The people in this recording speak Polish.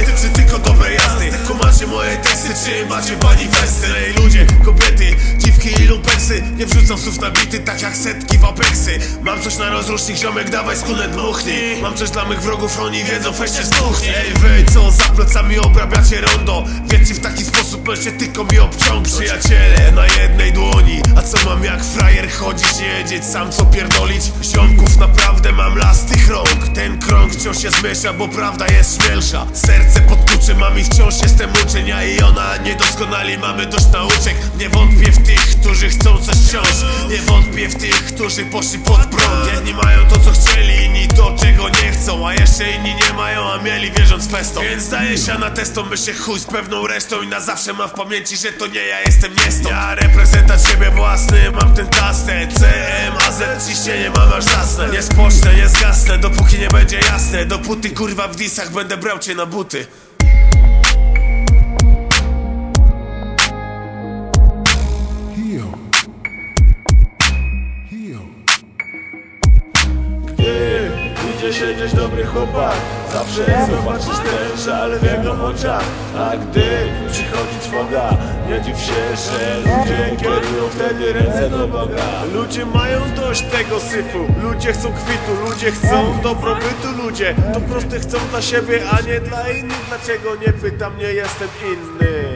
Czy tylko dobre jazdy? Kumacie moje teksty, czy macie manifesty Ej ludzie, kobiety, dziwki i lumpeksy Nie wrzucam słów na bity, tak jak setki w apeksy. Mam coś na rozrusznik, ziomek, dawaj skórę dmuchnij Mam coś dla mych wrogów, oni wiedzą, weźcie z kuchni Ej wy, co za plecami obrabiacie rondo? Wiecie, w taki sposób możecie tylko mi obciąg Przyjaciele, na jednej dłoni A co mam jak frajer chodzić, nie wiedzieć sam co pierdolić? Ziomków naprawdę mam las tych rąk. Ten krąg wciąż się zmiesza, bo prawda jest śmielsza Serce pod kluczem mam i wciąż jestem uczeń A i ona niedoskonali, mamy dość nauczek. Nie wątpię w tych, którzy chcą coś wciąż. Nie wątpię w tych, którzy poszli pod prąd. Jedni mają to co chcieli, festom Więc daję się na testo, myślę chuj z pewną resztą I na zawsze mam w pamięci, że to nie ja jestem nie stąd Ja reprezentant siebie własny, mam ten kastet CM, AZ, ciśnienie mam aż zasnę. Nie spocznę, nie zgasnę, dopóki nie będzie jasne. Dopóty kurwa w disach będę brał cię na buty Gdy idzie siedzieć dobry chłopak. Zawsze zobaczysz ten żal w jego oczach. A gdy przychodzi trwoga Nie dziw się, że ludzie kierują wtedy ręce do Boga. Ludzie mają dość tego syfu. Ludzie chcą kwitu, ludzie chcą dobrobytu Ludzie. To proste chcą dla siebie, a nie dla innych. Dlaczego nie pytam, nie jestem inny